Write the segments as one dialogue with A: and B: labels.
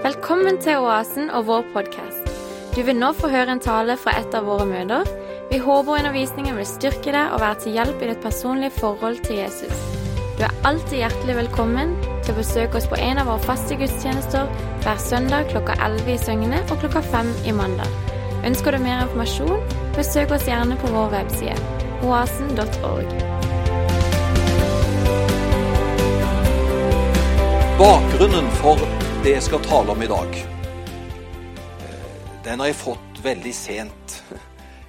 A: Velkommen til Oasen og vår podkast. Du vil nå få høre en tale fra et av våre møter. Vi håper undervisningen vil styrke deg og være til hjelp i ditt personlige forhold til Jesus. Du er alltid hjertelig velkommen til å besøke oss på en av våre faste gudstjenester hver søndag klokka 11 i Søgne og klokka 5 i mandag. Ønsker du mer informasjon, besøk oss gjerne på vår webside oasen.org.
B: Bakgrunnen for det jeg skal tale om i dag, eh, den har jeg fått veldig sent.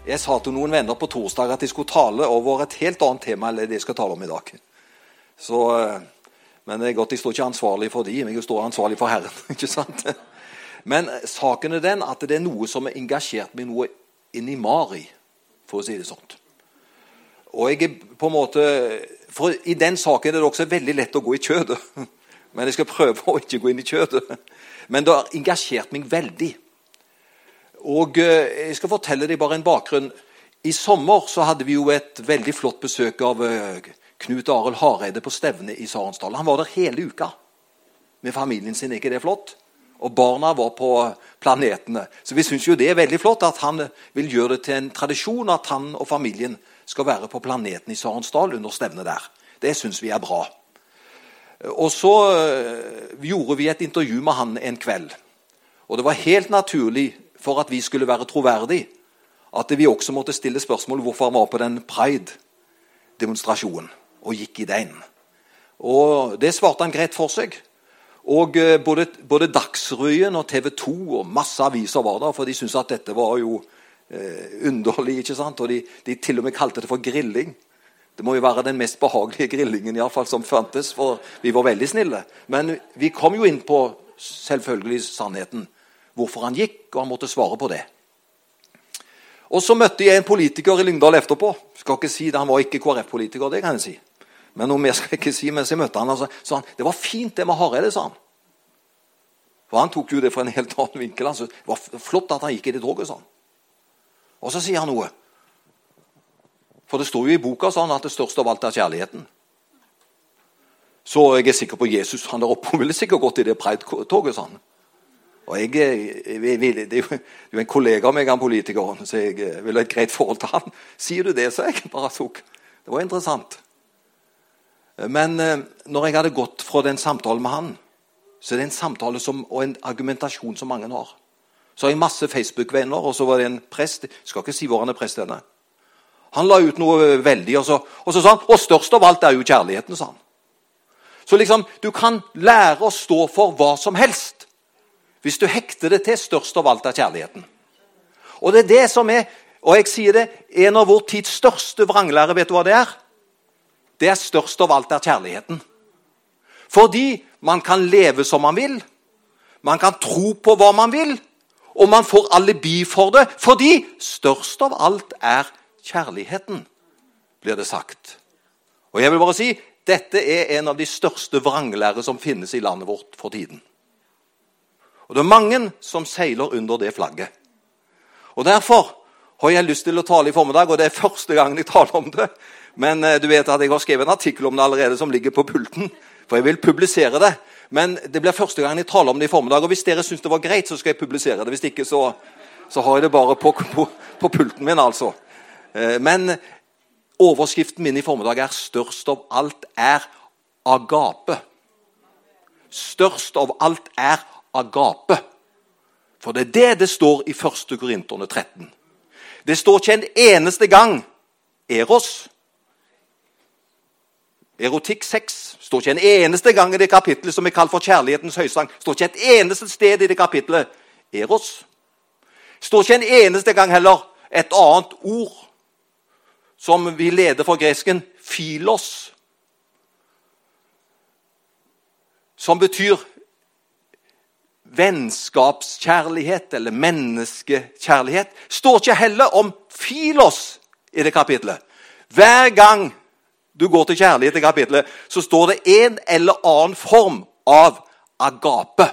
B: Jeg sa til noen venner på torsdag at de skulle tale over et helt annet tema enn det jeg skal tale om i dag. Så, eh, men det er godt jeg står ikke ansvarlig for de, men jeg står ansvarlig for Herren. ikke sant? Men saken er den at det er noe som har engasjert meg noe inni Mari, for å si det sånn. Og jeg er på en måte, for I den saken er det også veldig lett å gå i kjødet. Men jeg skal prøve å ikke gå inn i kjøttet. Men det har engasjert meg veldig. Og eh, Jeg skal fortelle deg bare en bakgrunn. I sommer så hadde vi jo et veldig flott besøk av eh, Knut Arild Hareide på stevne i Sarensdal. Han var der hele uka med familien sin. Er ikke det flott? Og barna var på planetene. Så vi syns jo det er veldig flott at han vil gjøre det til en tradisjon at han og familien skal være på planeten i Sarensdal under stevnet der. Det syns vi er bra. Og så eh, gjorde vi et intervju med han en kveld. Og det var helt naturlig for at vi skulle være troverdige, at vi også måtte stille spørsmål hvorfor han var på den pride-demonstrasjonen og gikk i den. Og Det svarte han greit for seg. Og eh, både, både Dagsrevyen og TV 2 og masse aviser var der, for de syntes at dette var jo eh, underlig. ikke sant? Og de, de til og med kalte det for grilling. Det må jo være den mest behagelige grillingen i alle fall, som fantes, for vi var veldig snille. Men vi kom jo inn på selvfølgelig sannheten. Hvorfor han gikk, og han måtte svare på det. Og Så møtte jeg en politiker i Lyngdal etterpå. Skal ikke si det, Han var ikke KrF-politiker, det kan jeg si. Men noe mer skal jeg ikke si mens jeg møtte han, altså, sa han det var fint det med Hareide, sa han. For Han tok jo det fra en helt annen vinkel. Altså. Det var flott at han gikk i det toget, sa han. Og så sier han noe. For det står jo i boka sånn at det største av alt er kjærligheten. Så jeg er sikker på Jesus han der oppe ville sikkert gått i det preidtoget. sånn. Og jeg, jeg, Det er jo en kollega av meg, han politikeren, så jeg vil ha et greit forhold til han. Sier du det, så jeg bare tok. Det var interessant. Men eh, når jeg hadde gått fra den samtalen med han, så er det en samtale som, og en argumentasjon som mange har. Så har jeg masse Facebook-venner, og så var det en prest Jeg skal ikke si hvor han er prest henne. Han la ut noe veldig, og så, og så sa han Og størst av alt er jo kjærligheten, sa han. Så liksom, du kan lære å stå for hva som helst hvis du hekter det til størst av alt er kjærligheten. Og det er det som er og jeg sier det, En av vår tids største vranglære, vet du hva det er? Det er størst av alt er kjærligheten. Fordi man kan leve som man vil, man kan tro på hva man vil, og man får alibi for det fordi størst av alt er kjærligheten, blir det sagt. Og jeg vil bare si dette er en av de største vranglærer som finnes i landet vårt for tiden. Og Det er mange som seiler under det flagget. Og Derfor har jeg lyst til å tale i formiddag, og det er første gangen jeg taler om det. Men eh, du vet at jeg har skrevet en artikkel om det allerede som ligger på pulten. For jeg vil publisere det. Men det blir første gangen jeg taler om det i formiddag. Og hvis dere syns det var greit, så skal jeg publisere det. Hvis ikke, så, så har jeg det bare på, på, på pulten min, altså. Eh, men overskriften min i formiddag er 'Størst av alt er agape'. Størst av alt er agape. For det er det det står i 1. Korinterne 13. Det står ikke en eneste gang eros. Erotikk 6 står ikke en eneste gang i det kapittelet som er kalt for kjærlighetens høysang. står ikke et eneste sted i det kapittelet eros. står ikke en eneste gang heller et annet ord som vi leder fra gresken filos, som betyr vennskapskjærlighet eller menneskekjærlighet, står ikke heller om filos i det kapitlet. Hver gang du går til kjærlighet i kapitlet, så står det en eller annen form av agape.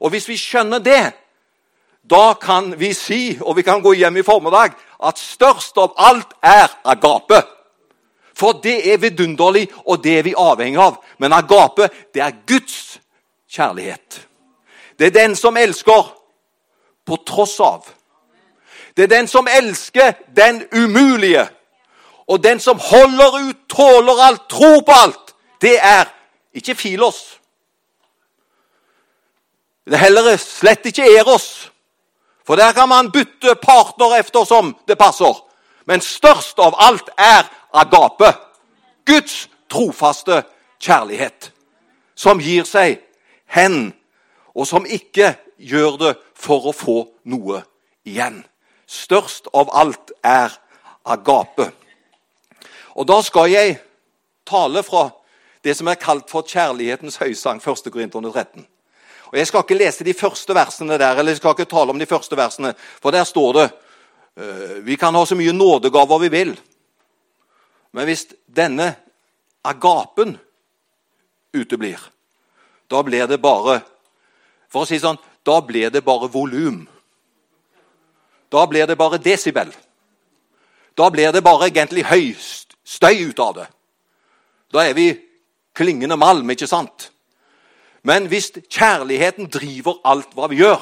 B: Og hvis vi skjønner det, da kan vi si, og vi kan gå hjem i formiddag, at størst av alt er agape. For det er vidunderlig, og det er vi avhengig av. Men agape, det er Guds kjærlighet. Det er den som elsker på tross av. Det er den som elsker den umulige. Og den som holder ut, tåler alt, tror på alt. Det er ikke Filos. Det er heller slett ikke Eros. For der kan man bytte partner eftersom det passer. Men størst av alt er agape. Guds trofaste kjærlighet. Som gir seg hen, og som ikke gjør det for å få noe igjen. Størst av alt er agape. Og da skal jeg tale fra det som er kalt for kjærlighetens høysang, 1. Korinterne 13. Og Jeg skal ikke lese de første versene der, eller jeg skal ikke tale om de første versene, for der står det uh, Vi kan ha så mye nådegaver vi vil, men hvis denne agapen uteblir, da blir det bare For å si sånn da blir det bare volum. Da blir det bare desibel. Da blir det bare egentlig høy støy ut av det. Da er vi klingende malm, ikke sant? Men hvis kjærligheten driver alt hva vi gjør,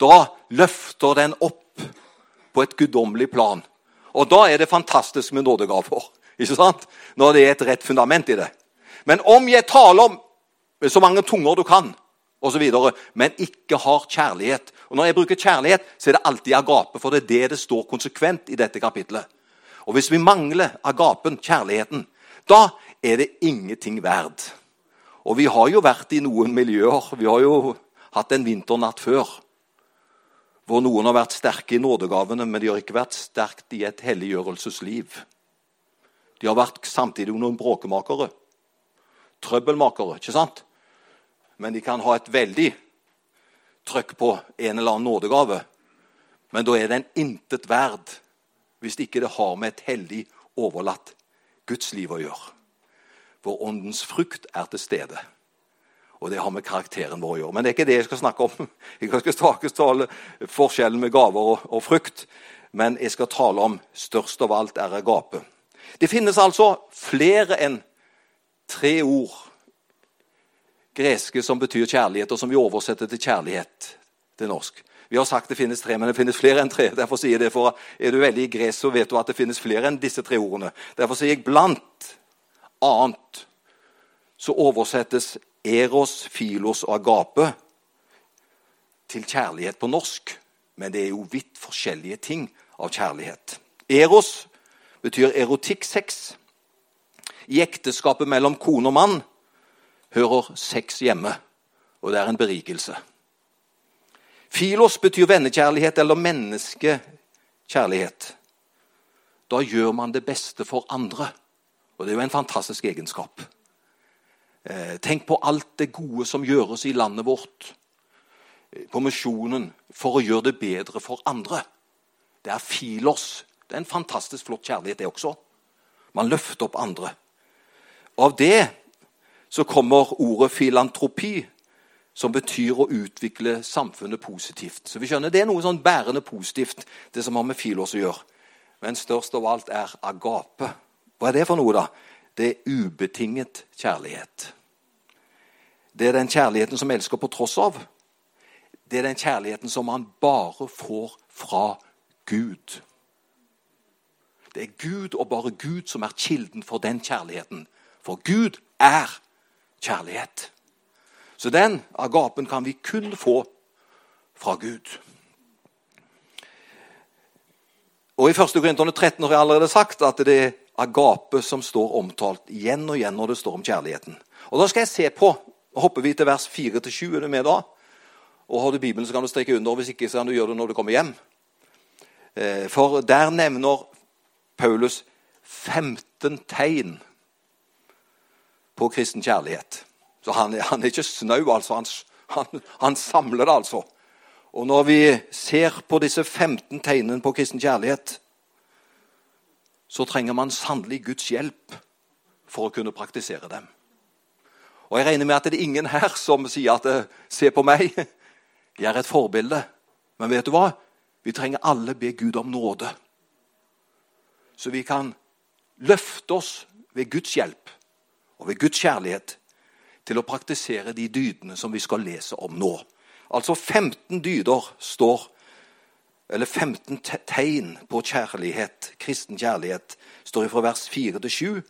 B: da løfter den opp på et guddommelig plan. Og da er det fantastisk med nådegaver. ikke sant? Når det er et rett fundament i det. Men om jeg taler om så mange tunger du kan, og så videre, men ikke har kjærlighet Og Når jeg bruker kjærlighet, så er det alltid agape, for det er det det står konsekvent i dette kapitlet. Og Hvis vi mangler agapen, kjærligheten, da er det ingenting verd. Og vi har jo vært i noen miljøer. Vi har jo hatt en vinternatt før hvor noen har vært sterke i nådegavene, men de har ikke vært sterkt i et helliggjørelsesliv. De har vært samtidig noen bråkemakere. Trøbbelmakere, ikke sant? Men de kan ha et veldig trøkk på en eller annen nådegave. Men da er den intet verd hvis ikke det har med et hellig, overlatt Guds liv å gjøre hvor åndens frukt er til stede. Og det har med karakteren vår å gjøre. Men det er ikke det jeg skal snakke om. Jeg skal ikke tale forskjellen med gaver og, og, frukt, men jeg skal tale om størst av alt er agape. Det finnes altså flere enn tre ord greske som betyr kjærlighet, og som vi oversetter til kjærlighet til norsk. Vi har sagt det finnes tre, men det finnes flere enn tre. Derfor sier jeg det, for Er du veldig gresk, så vet du at det finnes flere enn disse tre ordene. Derfor sier jeg blant annet så oversettes eros, filos og agape til kjærlighet på norsk. Men det er jo vidt forskjellige ting av kjærlighet. Eros betyr erotikksex. I ekteskapet mellom kone og mann hører sex hjemme, og det er en berikelse. Filos betyr vennekjærlighet eller menneskekjærlighet. Da gjør man det beste for andre. Og det er jo en fantastisk egenskap. Eh, tenk på alt det gode som gjøres i landet vårt, eh, på misjonen, for å gjøre det bedre for andre. Det er filos. Det er en fantastisk flott kjærlighet, det også. Man løfter opp andre. Av det så kommer ordet filantropi, som betyr å utvikle samfunnet positivt. Så vi skjønner Det er noe sånn bærende positivt, det som har med filos å gjøre. Men størst av alt er agape. Hva er det for noe, da? Det er ubetinget kjærlighet. Det er den kjærligheten som elsker på tross av. Det er den kjærligheten som man bare får fra Gud. Det er Gud og bare Gud som er kilden for den kjærligheten. For Gud er kjærlighet. Så den agapen kan vi kun få fra Gud. Og I 1. Korinterne 13 har jeg allerede sagt at det agape som står omtalt igjen og igjen når det står om kjærligheten. Og Da skal jeg se på hopper vi til vers 4-7. Er du med da? Og Har du Bibelen, så kan du strekke under. Hvis ikke, så kan du gjøre det når du kommer hjem. Eh, for der nevner Paulus 15 tegn på kristen kjærlighet. Så han, han er ikke snau, altså. Han, han, han, samler det, altså. Og når vi ser på disse 15 tegnene på kristen kjærlighet, så trenger man sannelig Guds hjelp for å kunne praktisere dem. Og Jeg regner med at det er ingen her som sier at eh, 'se på meg', jeg er et forbilde. Men vet du hva? Vi trenger alle be Gud om nåde. Så vi kan løfte oss ved Guds hjelp og ved Guds kjærlighet til å praktisere de dydene som vi skal lese om nå. Altså 15 dyder står Eller 15 tegn på kjærlighet, kristen kjærlighet, står fra vers 4 til 7.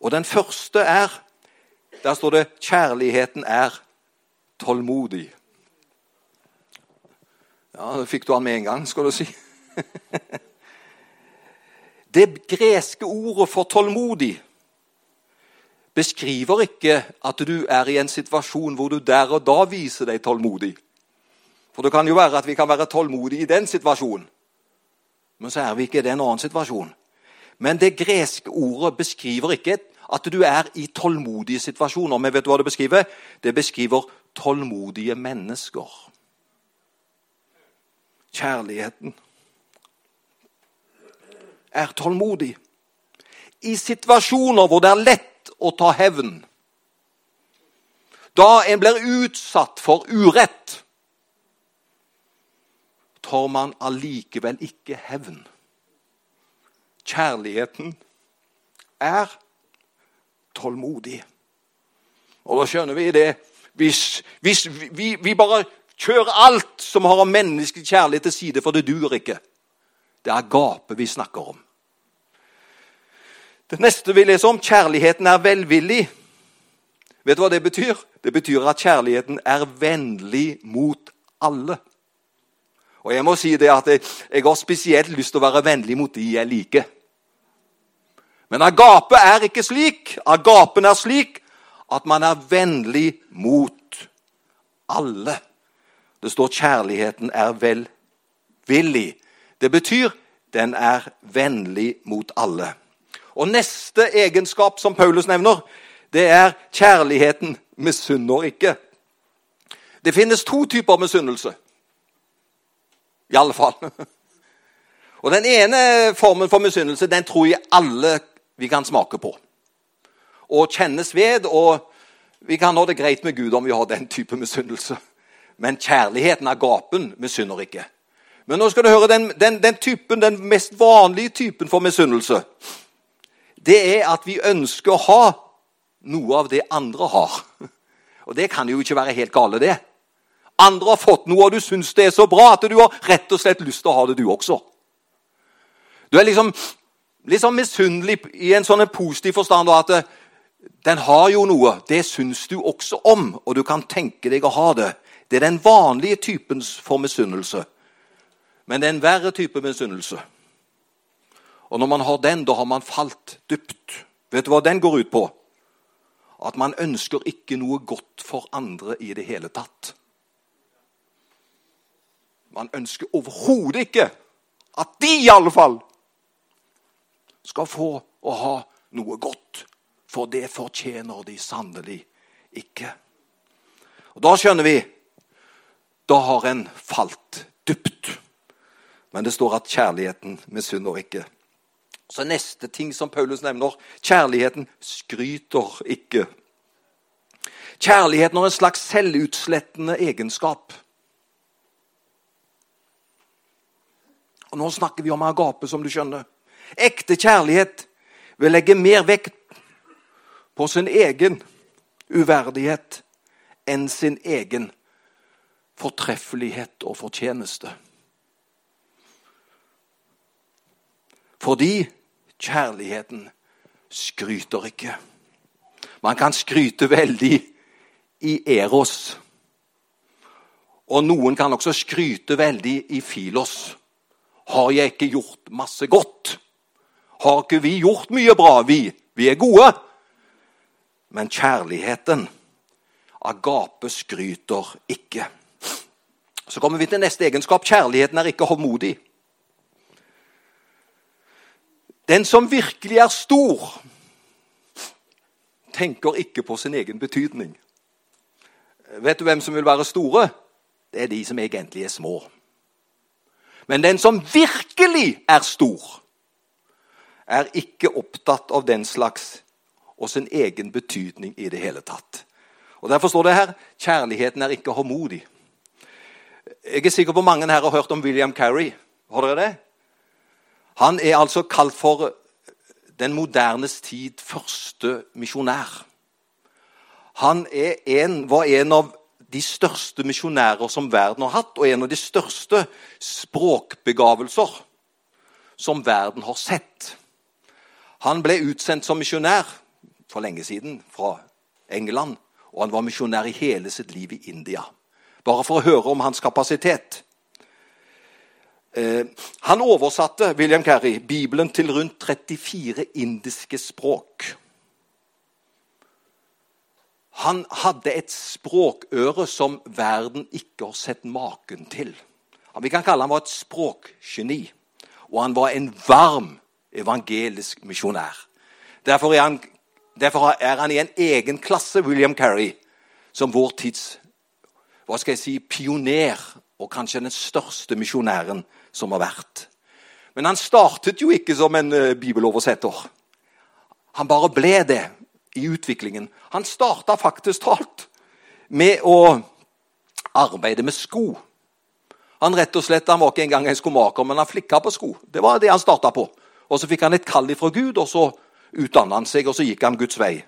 B: Og den første er Der står det 'Kjærligheten er tålmodig'. Ja, da fikk du den med en gang, skal du si. Det greske ordet for tålmodig beskriver ikke at du er i en situasjon hvor du der og da viser deg tålmodig. For det kan jo være at vi kan være tålmodige i den situasjonen, men så er vi ikke i den annen situasjon. Men det greske ordet beskriver ikke at du er i tålmodige situasjoner. Men vet du hva det beskriver? Det beskriver tålmodige mennesker. Kjærligheten er tålmodig. I situasjoner hvor det er lett å ta hevn, da en blir utsatt for urett, tar man allikevel ikke hevn. Kjærligheten er tålmodig. Og da skjønner vi det. Hvis, hvis vi, vi, bare kjører alt som har av menneskelig kjærlighet til side, for det duger ikke. Det er gapet vi snakker om. Det neste vi leser om, kjærligheten er velvillig. Vet du hva det betyr? Det betyr at kjærligheten er vennlig mot alle. Og jeg må si det at jeg, har spesielt lyst til å være vennlig mot de jeg liker. Men agape er ikke slik. Agapen er slik at man er vennlig mot alle. Det står 'kjærligheten er velvillig'. Det betyr den er vennlig mot alle. Og Neste egenskap som Paulus nevner, det er kjærligheten misunner ikke. Det finnes to typer misunnelse. I alle fall. Og Den ene formen for misunnelse den tror jeg alle vi kan smake på. Og kjennes ved. Og vi kan ha det greit med Gud om vi har den type misunnelse. Men kjærligheten av gapen misunner ikke. Men nå skal du høre den, den, den, typen, den mest vanlige typen for misunnelse. Det er at vi ønsker å ha noe av det andre har. Og det kan jo ikke være helt gale, det. Andre har fått noe, og du syns det er så bra at du har rett og slett lyst til å ha det, du også. Du er liksom litt sånn misunnelig i en sånn positiv forstand at eh, den har jo noe. Det syns du også om, og du kan tenke deg å ha det. Det er den vanlige typen for misunnelse. Men det er en verre type misunnelse. Og når man har den, da har man falt dypt. Vet du hva den går ut på? At man ønsker ikke noe godt for andre i det hele tatt. Man ønsker overhodet ikke at de i alle fall skal få å ha noe godt. For det fortjener de sannelig ikke. Og Da skjønner vi da har en falt dypt. Men det står at kjærligheten misunner ikke. Så neste ting som Paulus nevner kjærligheten skryter ikke. Kjærligheten har en slags selvutslettende egenskap. Nå snakker vi om agape, som du skjønner. Ekte kjærlighet vil legge mer vekt på sin egen uverdighet enn sin egen fortreffelighet og fortjeneste. Fordi kjærligheten skryter ikke. Man kan skryte veldig i Eros. Og noen kan også skryte veldig i Filos. Har jeg ikke gjort masse godt? Har ikke vi gjort mye bra, vi? Vi er gode. Men kjærligheten, agape, skryter ikke. Så kommer vi til neste egenskap. Kjærligheten er ikke hovmodig. Den som virkelig er stor, tenker ikke på sin egen betydning. Vet du hvem som vil være store? Det er de som egentlig er små. Men den som virkelig er stor, er ikke opptatt av den slags og sin egen betydning i det hele tatt. Og Derfor står det her kjærligheten er ikke håndmodig. Jeg er sikker på mange her har hørt om William Carey. Har dere det? Han er altså kalt for den modernes tid første misjonær. Han en, var en av de største misjonærer som verden har hatt, og en av de største språkbegavelser som verden har sett. Han ble utsendt som misjonær for lenge siden fra England, og han var misjonær i hele sitt liv i India. Bare for å høre om hans kapasitet. Eh, han oversatte William Carey, Bibelen til rundt 34 indiske språk. Han hadde et språkøre som verden ikke har sett maken til. Vi kan kalle han var et språkgeni. Og han var en varm evangelisk misjonær. Derfor er, derfor er han i en egen klasse, William Carey, som vår tids hva skal jeg si, pioner og kanskje den største misjonæren som har vært. Men han startet jo ikke som en uh, bibeloversetter. Han bare ble det i utviklingen. Han starta faktisk talt med å arbeide med sko. Han rett og slett, han var ikke engang en skomaker, men han flikka på sko. Det var det han starta på. Og Så fikk han et kall fra Gud, og så utdanna han seg, og så gikk han Guds vei.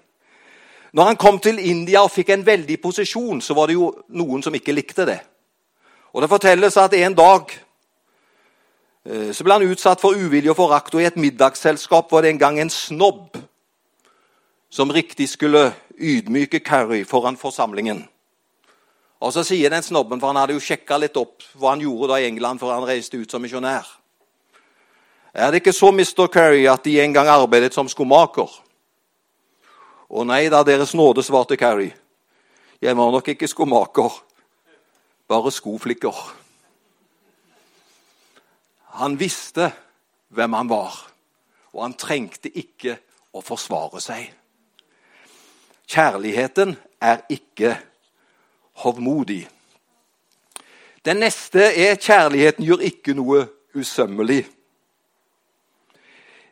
B: Når han kom til India og fikk en veldig posisjon, så var det jo noen som ikke likte det. Og Det fortelles at en dag eh, så ble han utsatt for uvilje og forakt, og i et middagsselskap var det en gang en snobb som riktig skulle ydmyke Carrie foran forsamlingen. Og Så sier den snobben, for han hadde jo sjekka litt opp hva han gjorde da i England før han reiste ut som misjonær. Er det ikke så, Mr. Curry, at De en gang arbeidet som skomaker? Å nei da, Deres nåde, svarte Carrie. Jeg var nok ikke skomaker, bare skoflikker. Han visste hvem han var, og han trengte ikke å forsvare seg. Kjærligheten er ikke hovmodig. Den neste er kjærligheten gjør ikke noe usømmelig.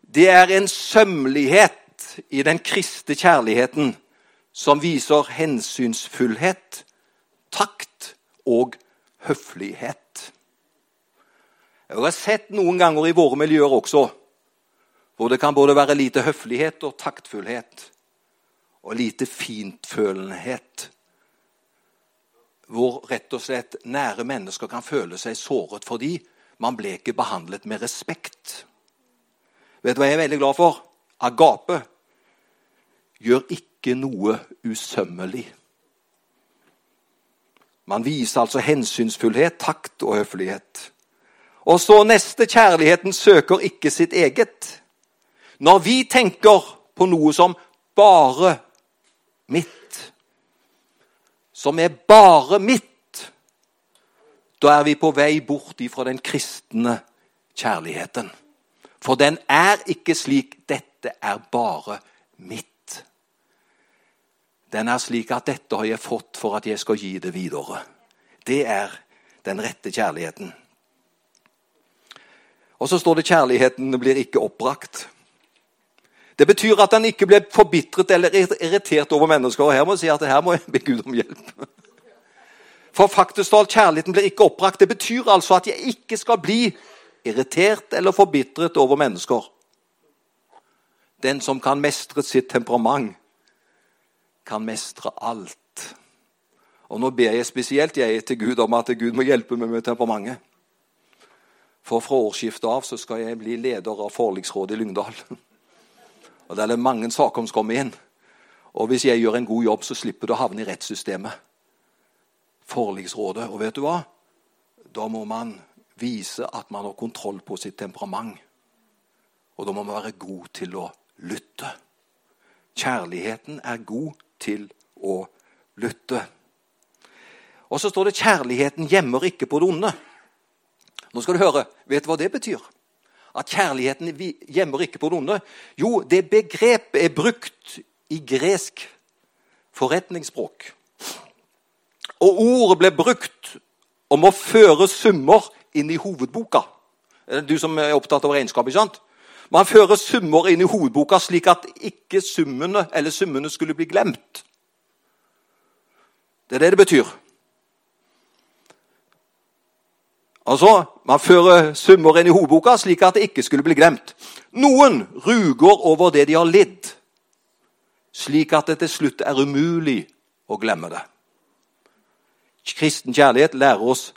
B: Det er en sømmelighet i den kristne kjærligheten som viser hensynsfullhet, takt og høflighet. Jeg har sett noen ganger i våre miljøer også hvor det kan både være lite høflighet og taktfullhet og lite fintfølenhet hvor rett og slett nære mennesker kan føle seg såret fordi man ble ikke behandlet med respekt. Vet du hva jeg er veldig glad for? Agape gjør ikke noe usømmelig. Man viser altså hensynsfullhet, takt og høflighet. Og så neste kjærligheten søker ikke sitt eget. Når vi tenker på noe som bare mitt, som er bare mitt, da er vi på vei bort ifra den kristne kjærligheten. For den er ikke slik 'dette er bare mitt'. Den er slik at 'dette har jeg fått for at jeg skal gi det videre'. Det er den rette kjærligheten. Og så står det 'kjærligheten blir ikke oppbrakt'. Det betyr at han ikke blir forbitret eller irritert over mennesker. og Her må jeg si at her må jeg be Gud om hjelp. For faktisk talt, kjærligheten blir ikke oppbrakt. Det betyr altså at jeg ikke skal bli irritert eller forbitret over mennesker. Den som kan mestre sitt temperament, kan mestre alt. Og Nå ber jeg spesielt jeg til Gud om at Gud må hjelpe meg med temperamentet. For fra årsskiftet av så skal jeg bli leder av forliksrådet i Lyngdal. Og Der er det mange saker som kommer inn. Og hvis jeg gjør en god jobb, så slipper du å havne i rettssystemet. Forliksrådet. Og vet du hva? Da må man vise at man har kontroll på sitt temperament. Og da må man være god til å lytte. Kjærligheten er god til å lytte. Og så står det 'kjærligheten gjemmer ikke på det onde'. Nå skal du høre. Vet du hva det betyr? At kjærligheten gjemmer ikke på det onde? Jo, det begrepet er brukt i gresk forretningsspråk. Og ordet ble brukt om å føre summer inn i hovedboka. Du som er opptatt av regnskap, ikke sant? Man fører summer inn i hovedboka slik at ikke summene summene skulle bli glemt. Det er det det betyr. Altså, Man fører summer inn i hovedboka slik at det ikke skulle bli glemt. Noen ruger over det de har lidd, slik at det til slutt er umulig å glemme det. Kristen kjærlighet lærer oss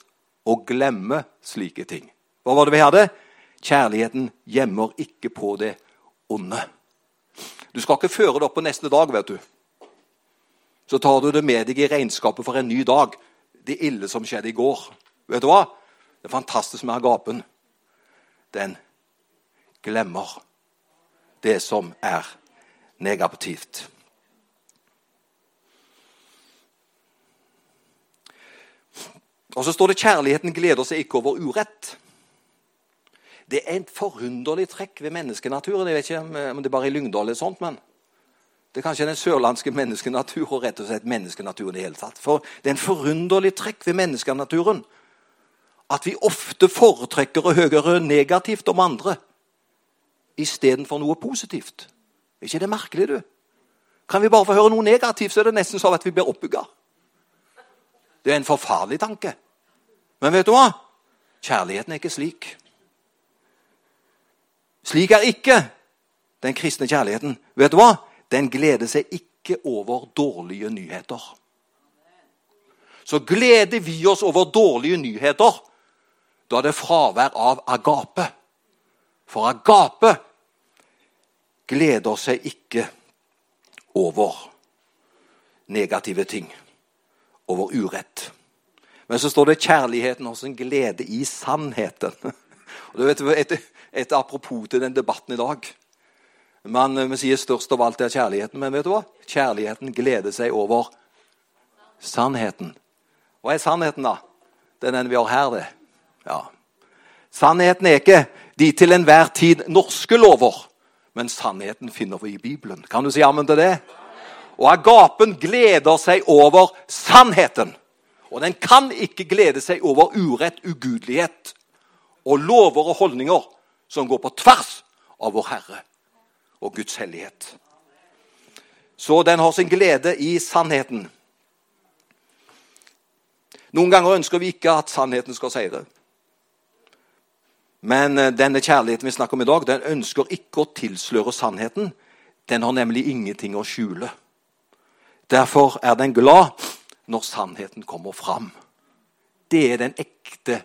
B: å glemme slike ting. Hva var det vi hadde? Kjærligheten gjemmer ikke på det onde. Du skal ikke føre det opp på neste dag, vet du. Så tar du det med deg i regnskapet for en ny dag. Det ille som skjedde i går. Vet du hva? Det er fantastisk med agapen. Den glemmer det som er negativt. Og så står det 'kjærligheten gleder seg ikke over urett'. Det er et forunderlig trekk ved menneskenaturen. Jeg vet ikke om det er bare i Lyngdal eller sånt, men det er kanskje den sørlandske menneskenatur og rett og slett menneskenaturen i det hele tatt. For det er en forunderlig trekk ved menneskenaturen at vi ofte foretrekker å høre negativt om andre istedenfor noe positivt. Er ikke det merkelig, du? Kan vi bare få høre noe negativt, så er det nesten sånn at vi blir oppbygga. Det er en forfarlig tanke. Men vet du hva? Kjærligheten er ikke slik. Slik er ikke den kristne kjærligheten. Vet du hva? Den gleder seg ikke over dårlige nyheter. Så gleder vi oss over dårlige nyheter, da er det fravær av agape. For agape gleder seg ikke over negative ting, over urett. Men så står det 'kjærligheten hos en glede i sannheten'. Og det vet et, et apropos til den debatten i dag. Man, man sier størst av alt er kjærligheten, men vet du hva? Kjærligheten gleder seg over sannheten. Hva er sannheten, da? Det er den vi har her, det. Ja. Sannheten er ikke de til enhver tid norske lover, men sannheten finner vi i Bibelen. Kan du si ammen til det? Og agapen gleder seg over sannheten. Og den kan ikke glede seg over urett, ugudelighet og lover og holdninger som går på tvers av vår Herre og Guds hellighet. Så den har sin glede i sannheten. Noen ganger ønsker vi ikke at sannheten skal seire. Men eh, denne kjærligheten vi snakker om i dag, den ønsker ikke å tilsløre sannheten. Den har nemlig ingenting å skjule. Derfor er den glad når sannheten kommer fram. Det er den ekte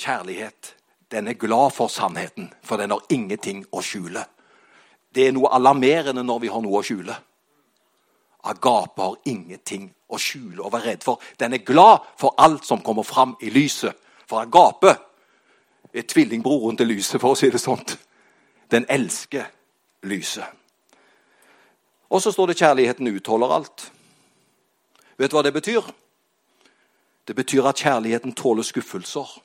B: kjærlighet. Den er glad for sannheten, for den har ingenting å skjule. Det er noe alarmerende når vi har noe å skjule. Agape har ingenting å skjule og være redd for. Den er glad for alt som kommer fram i lyset. For agape er tvillingbroren til lyset, for å si det sånn. Den elsker lyset. Og så står det 'kjærligheten utholder alt'. Vet du hva det betyr? Det betyr at kjærligheten tåler skuffelser.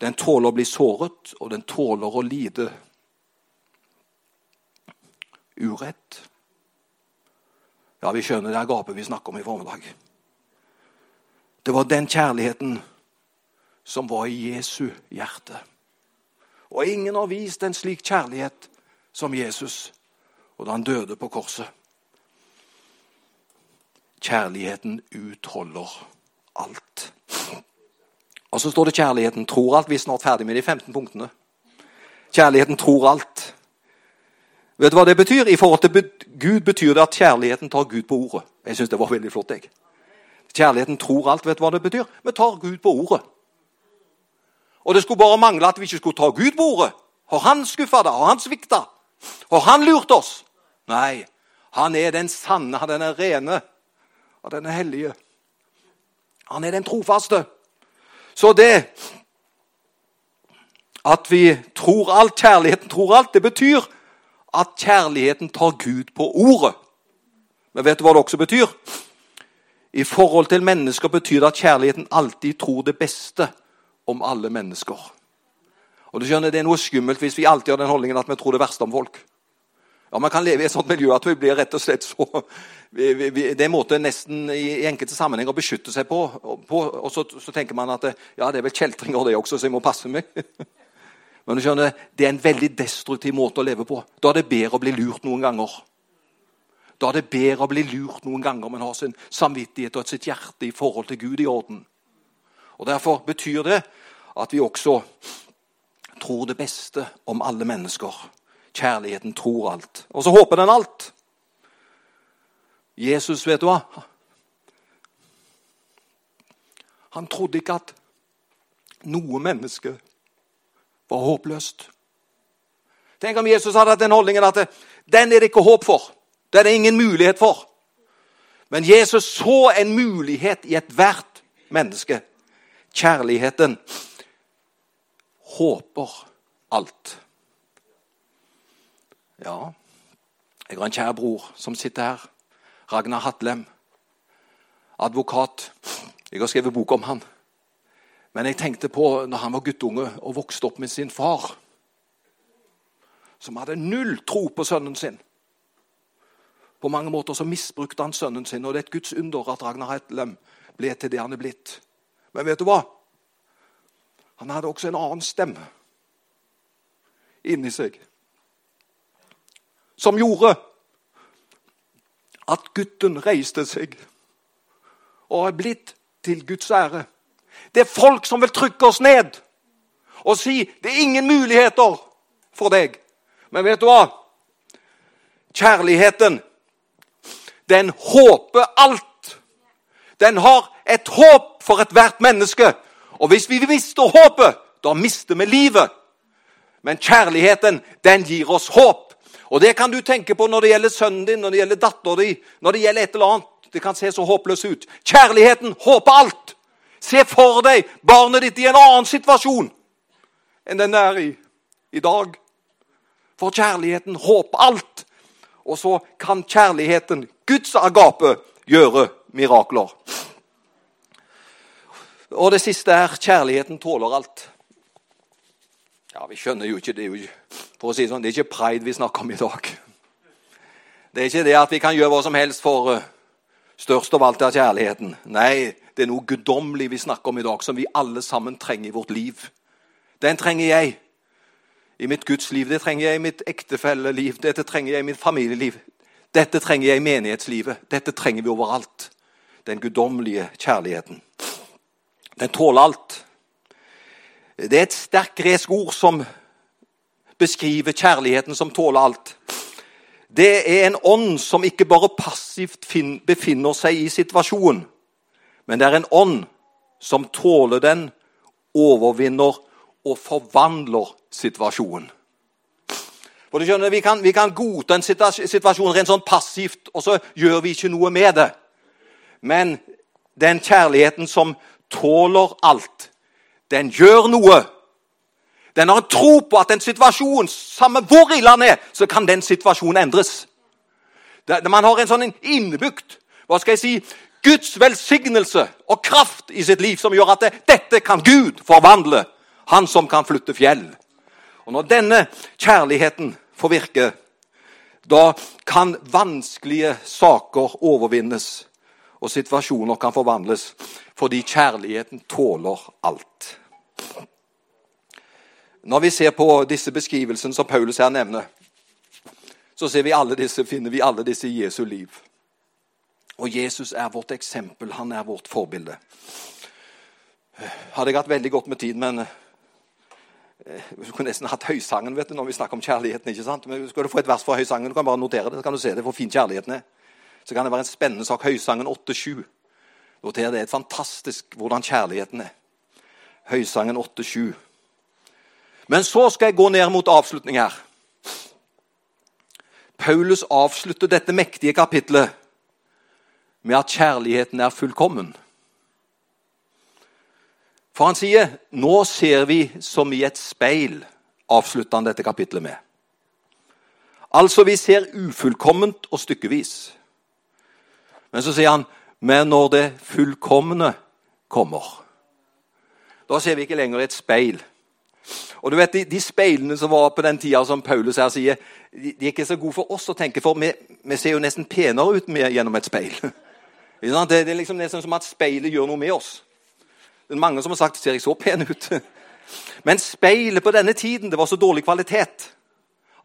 B: Den tåler å bli såret, og den tåler å lide urett. Ja, vi skjønner det er gapet vi snakker om i formiddag. Det var den kjærligheten som var i Jesu hjerte. Og ingen har vist en slik kjærlighet som Jesus og da han døde på korset. Kjærligheten utholder alt. Og så står det 'kjærligheten tror alt'. Vi er snart ferdig med de 15 punktene. Kjærligheten tror alt. Vet du hva det betyr? I forhold til Gud betyr det at kjærligheten tar Gud på ordet. Jeg syns det var veldig flott. jeg. Kjærligheten tror alt. Vet du hva det betyr? Vi tar Gud på ordet. Og det skulle bare mangle at vi ikke skulle ta Gud på ordet. Har han skuffa deg? Har han svikta? Har han lurt oss? Nei. Han er den sanne, han er den rene, og den er hellige. Han er den trofaste. Så det at vi tror alt, kjærligheten tror alt, det betyr at kjærligheten tar Gud på ordet. Men vet du hva det også betyr? I forhold til mennesker betyr det at kjærligheten alltid tror det beste om alle mennesker. Og du skjønner, Det er noe skummelt hvis vi alltid har den holdningen at vi tror det verste om folk. Ja, Man kan leve i et sånt miljø at vi blir rett og slett så Det er en måte nesten i, enkelte sammenhenger å beskytte seg på. og så, så, tenker man at ja, det er vel kjeltringer det også, så jeg må passe meg. Men du skjønner, det er en veldig destruktiv måte å leve på. Da er det bedre å bli lurt noen ganger. Da er det bedre å bli lurt noen ganger, men har sin samvittighet og sitt hjerte i forhold til Gud i orden. Og Derfor betyr det at vi også tror det beste om alle mennesker. Kjærligheten tror alt. Og så håper den alt. Jesus, vet du hva? Han trodde ikke at noe menneske var håpløst. Tenk om Jesus hadde hatt den holdningen at den er det ikke håp for. Den er det ingen mulighet for. Men Jesus så en mulighet i ethvert menneske. Kjærligheten håper alt. Ja, jeg har en kjær bror som sitter her. Ragnar Hatlem. Advokat. Jeg har skrevet bok om han. Men jeg tenkte på når han var guttunge og vokste opp med sin far, som hadde null tro på sønnen sin. På mange måter så misbrukte han sønnen sin, og det er et Guds under at Ragnar Hatlem ble til det han er blitt. Men vet du hva? Han hadde også en annen stemme inni seg som gjorde at gutten reiste seg og er blitt til Guds ære. Det er folk som vil trykke oss ned og si det er ingen muligheter for deg. Men vet du hva? Kjærligheten, den håper alt. Den har et håp for ethvert menneske. Og hvis vi mister håpet, da mister vi livet. Men kjærligheten, den gir oss håp. Og Det kan du tenke på når det gjelder sønnen din, når det gjelder datteren din, når det gjelder et eller annet. Det kan se så håpløst ut. Kjærligheten håper alt. Se for deg barnet ditt i en annen situasjon enn den er i i dag. For kjærligheten håper alt. Og så kan kjærligheten, Guds agape, gjøre mirakler. Og det siste er kjærligheten tåler alt. Ja, Vi skjønner jo ikke det. For å si det sånn, det er ikke pride vi snakker om i dag. Det er ikke det at vi kan gjøre hva som helst for uh, størst av alt er kjærligheten. Nei, det er noe guddommelig vi snakker om i dag, som vi alle sammen trenger i vårt liv. Den trenger jeg i mitt Guds liv. Det trenger jeg i mitt ektefelleliv. Dette trenger jeg i mitt familieliv. Dette trenger jeg i menighetslivet. Dette trenger vi overalt. Den guddommelige kjærligheten. Den tåler alt. Det er et sterkt gresk ord som beskriver kjærligheten som tåler alt. Det er en ånd som ikke bare passivt befinner seg i situasjonen, men det er en ånd som tåler den, overvinner og forvandler situasjonen. For du skjønner, Vi kan, vi kan godta en situasjon rent sånn passivt, og så gjør vi ikke noe med det. Men den kjærligheten som tåler alt, den gjør noe. Den har en tro på at en situasjon, samme hvor ille den er, så kan den situasjonen endres. Man har en sånn innebygd hva skal jeg si, Guds velsignelse og kraft i sitt liv som gjør at det, dette kan Gud forvandle. Han som kan flytte fjell. Og Når denne kjærligheten får virke, da kan vanskelige saker overvinnes, og situasjoner kan forvandles fordi kjærligheten tåler alt. Når vi ser på disse beskrivelsene som Paulus her nevner, så vi disse, finner vi alle disse i Jesu liv. Og Jesus er vårt eksempel. Han er vårt forbilde. Hadde jeg hatt veldig godt med tid, men eh, vi kunne nesten hatt høysangen vet du, når vi snakker om kjærligheten. ikke sant? Men Skal du få et vers fra høysangen, du kan bare notere det. så kan du se det, hvor fin kjærligheten er. Så kan det være en spennende sak. Høysangen 8-7. Noter det. er fantastisk hvordan kjærligheten er. Høysangen 8-7. Men så skal jeg gå ned mot avslutning her. Paulus avslutter dette mektige kapitlet med at kjærligheten er fullkommen. For han sier 'Nå ser vi som i et speil', avslutter han dette kapitlet med. Altså, vi ser ufullkomment og stykkevis. Men så sier han men når det fullkomne kommer, da ser vi ikke lenger et speil. Og du vet, De, de speilene som var på den tida, som Paulus her sier, de, de er ikke så gode for oss å tenke, for vi, vi ser jo nesten penere ut med, gjennom et speil. Det, det er liksom nesten som at speilet gjør noe med oss. Det er mange som har sagt 'ser jeg så pen ut'? Men speilet på denne tiden det var så dårlig kvalitet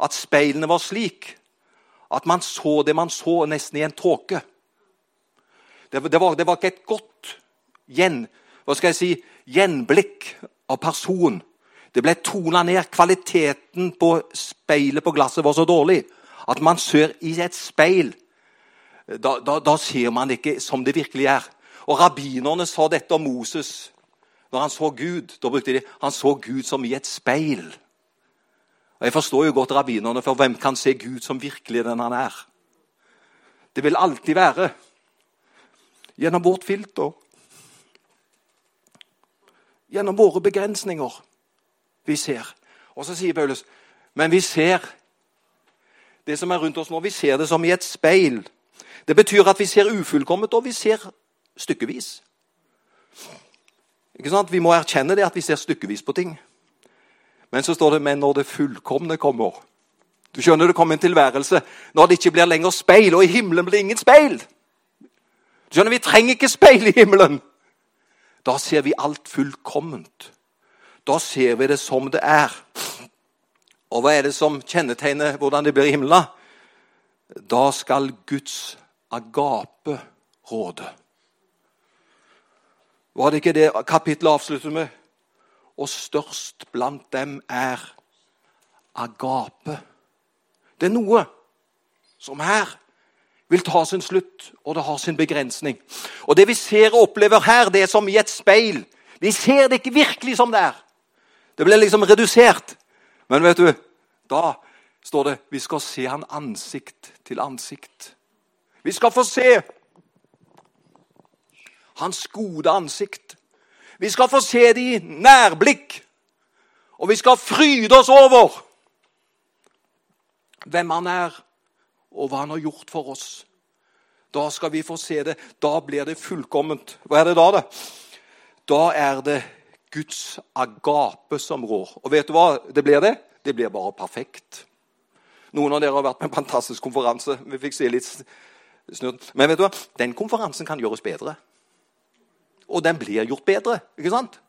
B: at speilene var slik at man så det man så, nesten i en tåke. Det, det, var, det var, ikke et godt gjen, hva skal jeg si, gjenblikk av person. Det ble tona ned. Kvaliteten på speilet på glasset var så dårlig at man ser i et speil. Da, da, da ser man ikke som det virkelig er. Og rabbinerne sa dette om Moses når han så Gud. Da brukte de han så Gud som i et speil. Og Jeg forstår jo godt rabbinerne, for hvem kan se Gud som virkelig den han er? Det vil alltid være gjennom vårt filter. Gjennom våre begrensninger vi ser. Og så sier Paulus men vi ser det som er rundt oss nå, vi ser det som i et speil. Det betyr at vi ser ufullkomment, og vi ser stykkevis. Ikke sant? Vi må erkjenne det at vi ser stykkevis på ting. Men så står det 'men når det fullkomne kommer'. Du skjønner det kommer en tilværelse når det ikke blir lenger speil, og i himmelen blir det ingen speil. Skjønner, Vi trenger ikke speil i himmelen. Da ser vi alt fullkomment. Da ser vi det som det er. Og hva er det som kjennetegner hvordan det blir i himmelen? Da skal Guds agape råde. Var det ikke det kapittelet avslutter med? Og størst blant dem er agape. Det er noe som her vil ta sin slutt, og det har sin begrensning. Og Det vi ser og opplever her, det er som i et speil. Vi ser det ikke virkelig som det er. Det blir liksom redusert. Men vet du, da står det vi skal se han ansikt til ansikt. Vi skal få se hans gode ansikt. Vi skal få se det i nærblikk. Og vi skal fryde oss over hvem han er, og hva han har gjort for oss. Da skal vi få se det. Da blir det fullkomment. Hva er det da, det? Da er det Guds agape som rår. Og vet du hva det blir? det? Det blir bare perfekt. Noen av dere har vært på en fantastisk konferanse. Vi fikk se litt snurt. Men vet du hva? den konferansen kan gjøres bedre. Og den blir gjort bedre. ikke sant?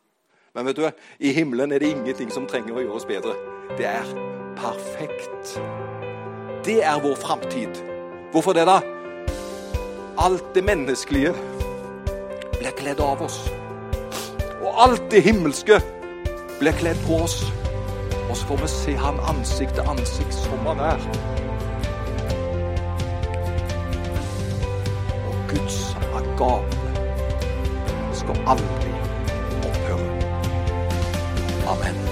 B: Men vet du, i himmelen er det ingenting som trenger å gjøres bedre. Det er perfekt. Det er vår framtid. Hvorfor det, da? Alt det menneskelige blir kledd av oss. Og alt det himmelske blir kledd på oss. Og så får vi se han ansikt til ansikt som han er. Og Guds agape skal aldri opphøre. Amen.